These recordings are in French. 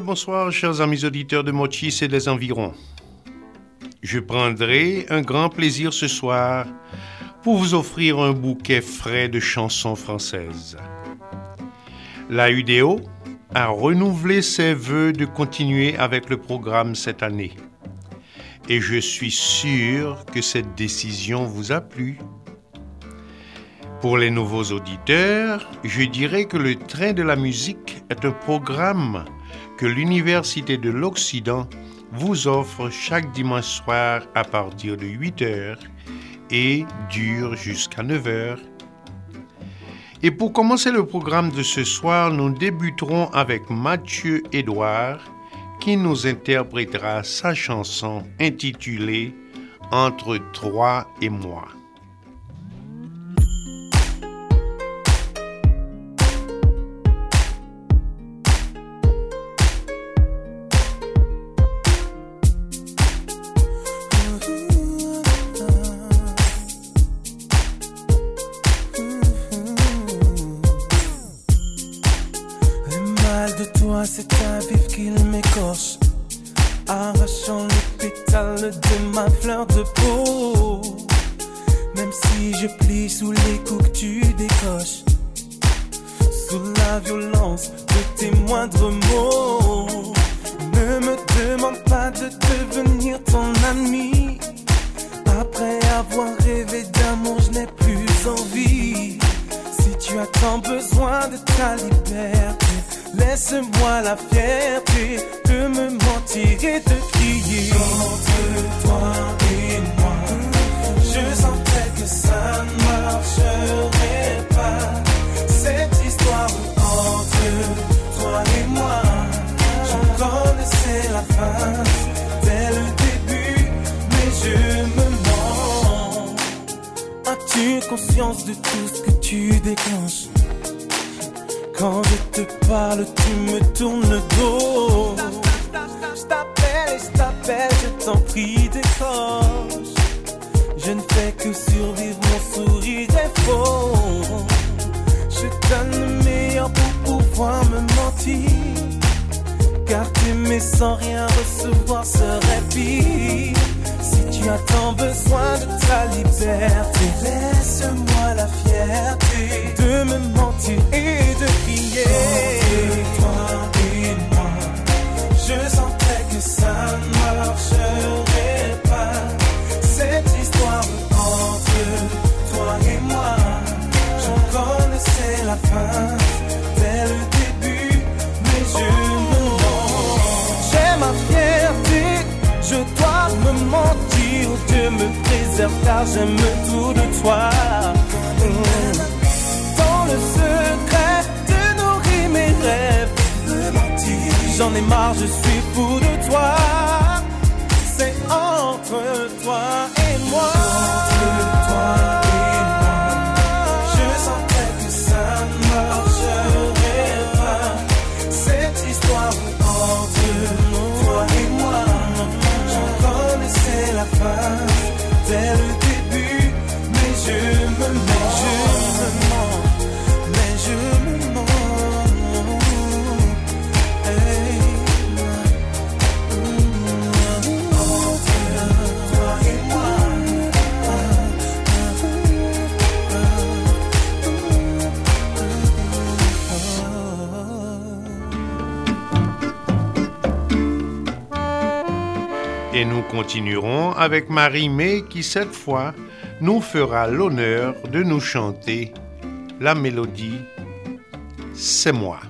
Bonsoir, chers amis auditeurs de Mochis et des environs. Je prendrai un grand plaisir ce soir pour vous offrir un bouquet frais de chansons françaises. La UDO a renouvelé ses voeux de continuer avec le programme cette année. Et je suis sûr que cette décision vous a plu. Pour les nouveaux auditeurs, je dirais que le train de la musique est un programme que l'Université de l'Occident vous offre chaque dimanche soir à partir de 8 heures et dure jusqu'à 9 heures. Et pour commencer le programme de ce soir, nous débuterons avec Mathieu Édouard qui nous interprétera sa chanson intitulée Entre toi et moi. C'est un vif qu'il m'écorche, arrachant les pétales de ma fleur de peau. Même si je plie sous les coups que tu décoches, sous la violence de tes moindres mots. Ne me demande pas de devenir ton ami. Après avoir rêvé d'amour, je n'ai plus envie. Si tu as tant besoin de ta liberté, Laisse-moi la fierté de me mentir et de crier. Entre toi et moi, je sentais que ça ne marcherait pas. Cette histoire entre toi et moi, j'en connaissais la fin dès le début, mais je me mens. As-tu conscience de tout ce que tu déclenches? Quand je te parle, tu me tournes le dos. Je t'appelle je t'appelle, je t'en prie, décroche. Je ne fais que survivre, mon sourire est faux. Je donne le meilleur pour pouvoir me mentir. Car t'aimer sans rien recevoir serait pire. Si tu as tant besoin de ta liberté, laisse-moi la fierté de me mentir et de crier. Entre toi et moi, je sentais que ça ne marcherait pas. Cette histoire entre toi et moi, j'en connaissais la fin dès le début, mais je me. J'ai ma fierté, je dois me mentir. Dieu me préserve car j'aime tout de toi. Je suis fou de toi. C'est entre toi et moi. Continuerons avec Marie-Mé qui cette fois nous fera l'honneur de nous chanter la mélodie C'est moi.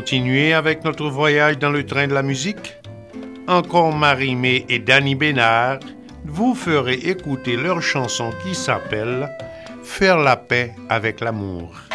Continuer avec notre voyage dans le train de la musique? Encore Marie-Mé et Danny Bénard vous ferez écouter leur chanson qui s'appelle Faire la paix avec l'amour.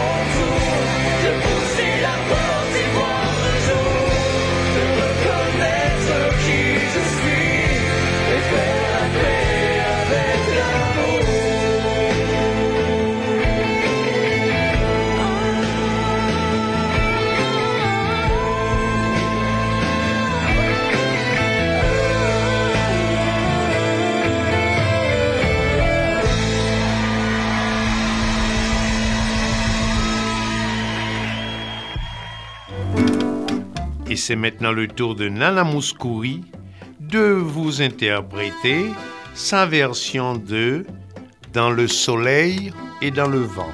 Oh. C'est maintenant le tour de Nana Mouskouri de vous interpréter sa version de Dans le soleil et dans le vent.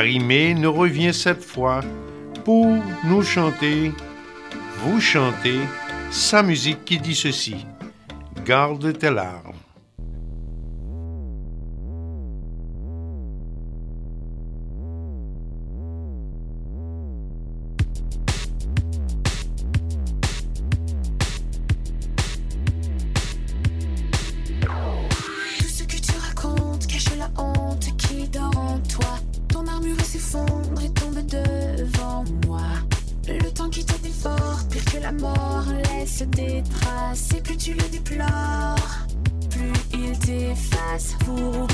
Marie-Mé nous revient cette fois pour nous chanter, vous chanter, sa musique qui dit ceci. Garde tes larmes. Toujours un jour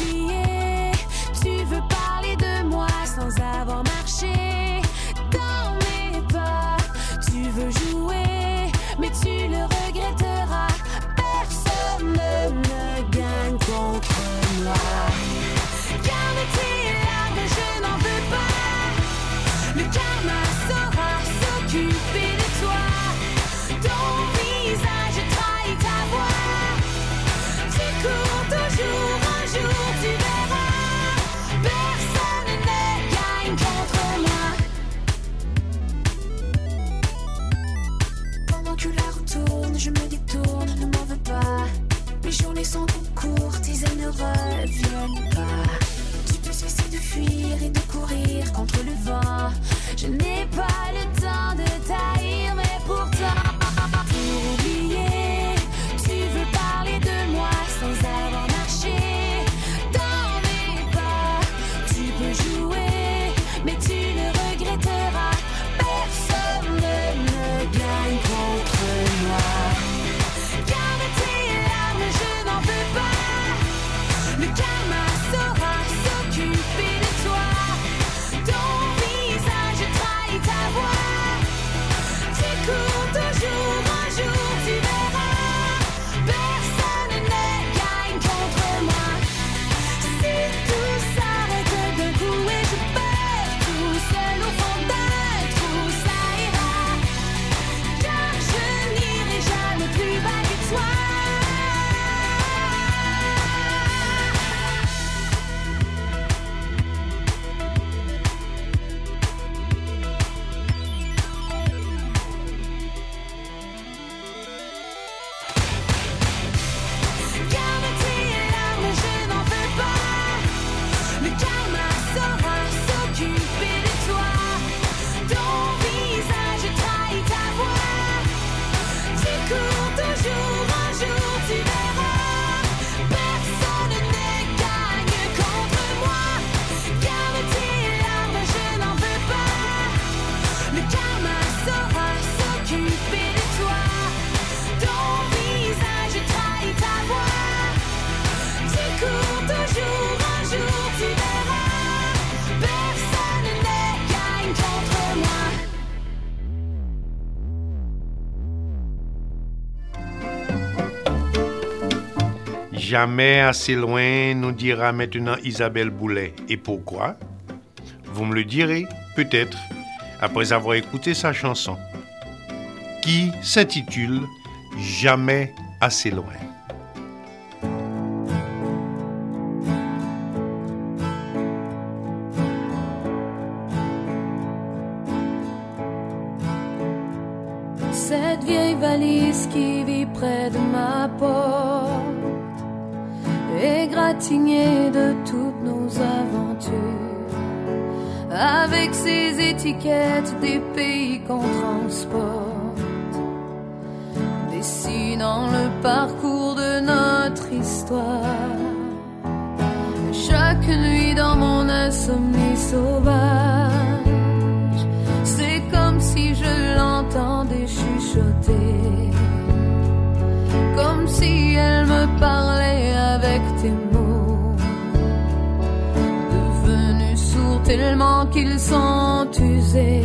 Jamais assez loin, nous dira maintenant Isabelle Boulet. Et pourquoi? Vous me le direz, peut-être, après avoir écouté sa chanson, qui s'intitule Jamais assez loin. De toutes nos aventures, avec ses étiquettes des pays qu'on transporte, dessinant le parcours de notre histoire. Chaque nuit dans mon insomnie sauvage, c'est comme si je l'entendais chuchoter, comme si elle qu'ils sont usés.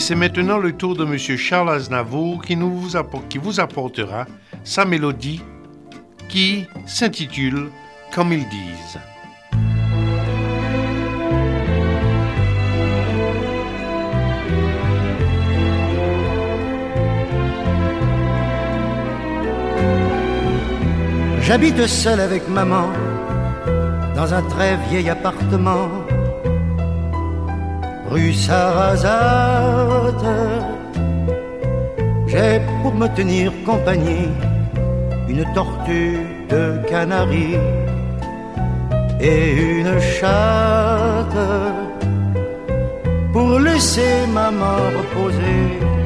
Et c'est maintenant le tour de Monsieur Charles Aznavour qui, vous, qui vous apportera sa mélodie qui s'intitule Comme ils disent. J'habite seul avec maman dans un très vieil appartement, rue Sarrazate. J'ai pour me tenir compagnie une tortue de Canaries et une chatte pour laisser maman reposer.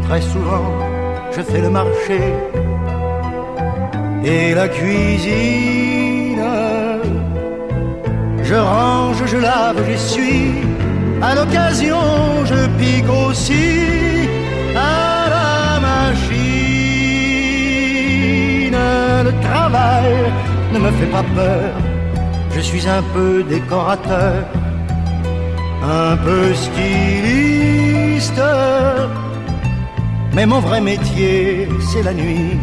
Très souvent, je fais le marché et la cuisine. Je range, je lave, j'essuie. À l'occasion, je pique aussi à la machine. Le travail ne me fait pas peur. Je suis un peu décorateur, un peu styliste. Mais mon vrai métier, c'est la nuit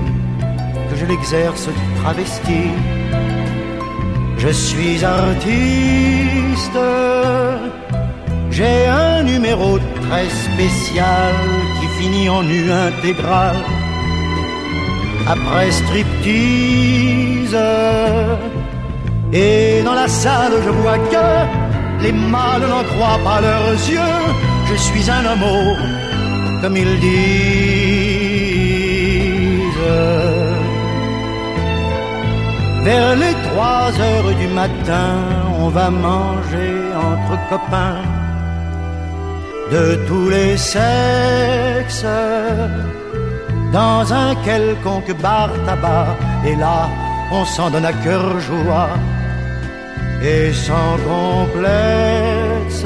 que je l'exerce travesti. Je suis artiste, j'ai un numéro très spécial qui finit en nu intégral. Après striptease, et dans la salle je vois que les mâles n'en croient pas leurs yeux. Je suis un homme comme ils disent. Vers les trois heures du matin, on va manger entre copains de tous les sexes dans un quelconque bar tabac. Et là, on s'en donne à cœur joie et sans complexe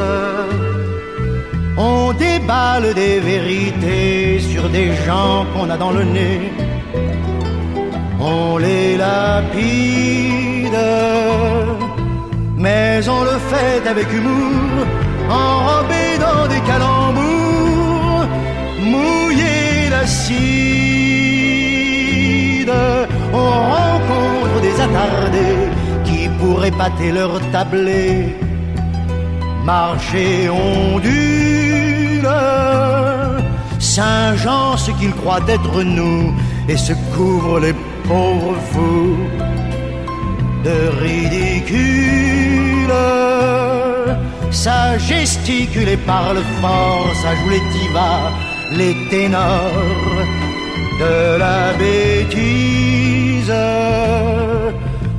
on déballe des vérités sur des gens qu'on a dans le nez. On les lapide, mais on le fait avec humour, enrobé dans des calembours, mouillé d'acide. On rencontre des attardés qui pourraient pâter leur tablé marcher ondule. Saint-Jean, ce qu'il croit d'être nous, et se couvre les pauvres fous de ridicule. Ça gesticule et parle fort, ça joue les divas, les ténors de la bêtise.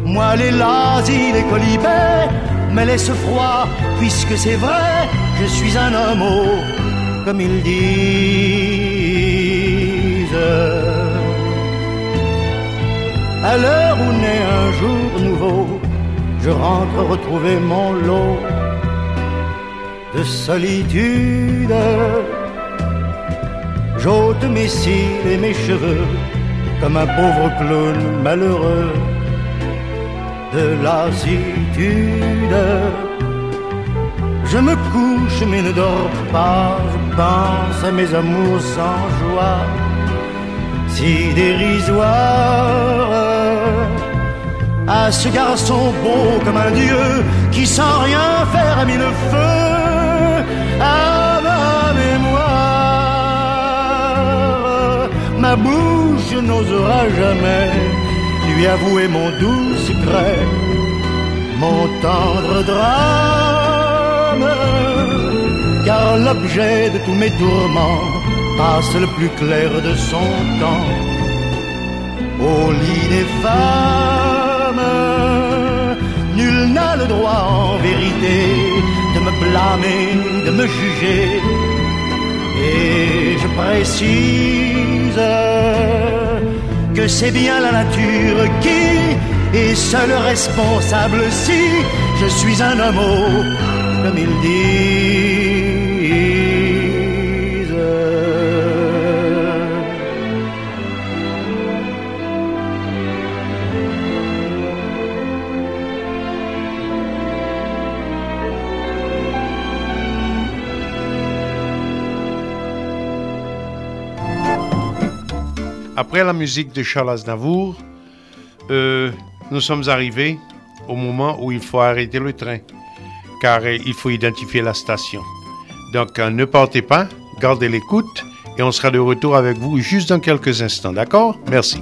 Moi, les lazis, les colibets, me laisse froid, puisque c'est vrai, je suis un homme, comme ils disent. À l'heure où naît un jour nouveau, je rentre retrouver mon lot de solitude. J'ôte mes cils et mes cheveux comme un pauvre clown malheureux de lassitude. Je me couche mais ne dors pas, je pense à mes amours sans joie, si dérisoire. À ce garçon beau comme un dieu qui sans rien faire a mis le feu à ma mémoire. Ma bouche n'osera jamais lui avouer mon doux secret, mon tendre drame, car l'objet de tous mes tourments passe le plus clair de son temps au lit des femmes. Nul n'a le droit en vérité de me blâmer, de me juger, et je précise que c'est bien la nature qui est seule responsable si je suis un homme comme ils disent. Après la musique de Charles Aznavour, euh, nous sommes arrivés au moment où il faut arrêter le train, car euh, il faut identifier la station. Donc euh, ne partez pas, gardez l'écoute et on sera de retour avec vous juste dans quelques instants, d'accord? Merci.